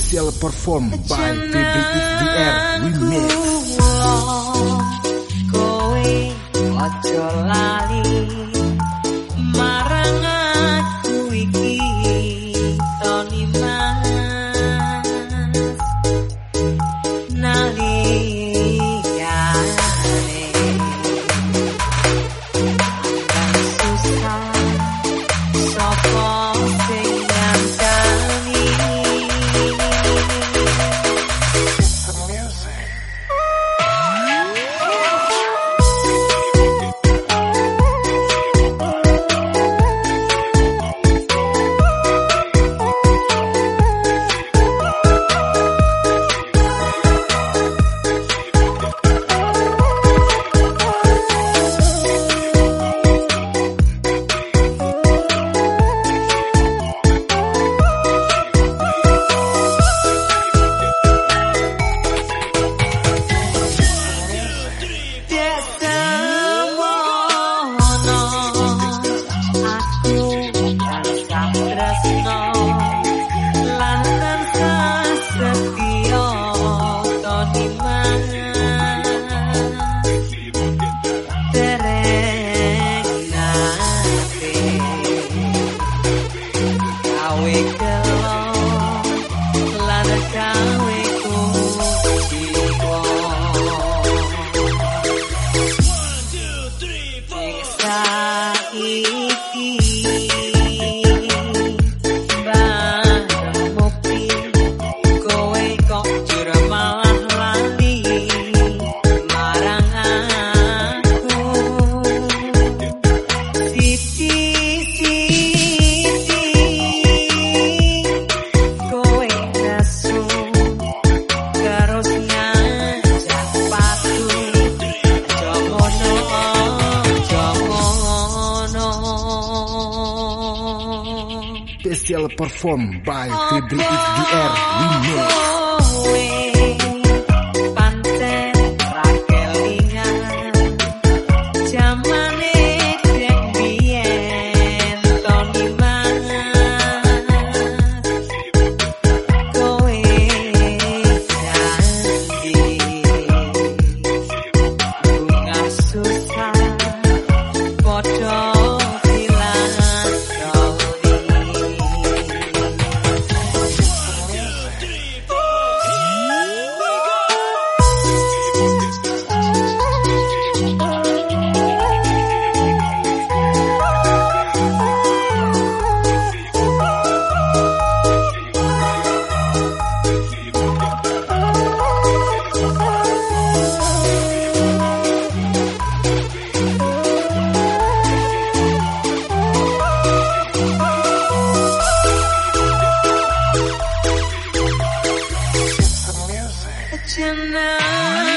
Special perform by Febri FDR Remix. Kowe ojo lali Special perform by Febri FDR Remix tonight.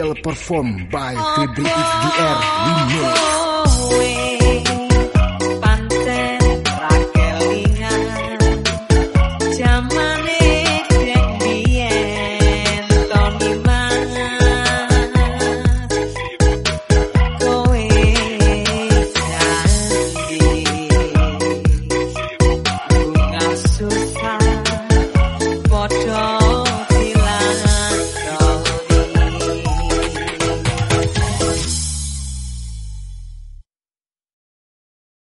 official performed by Frederick FDR Remix.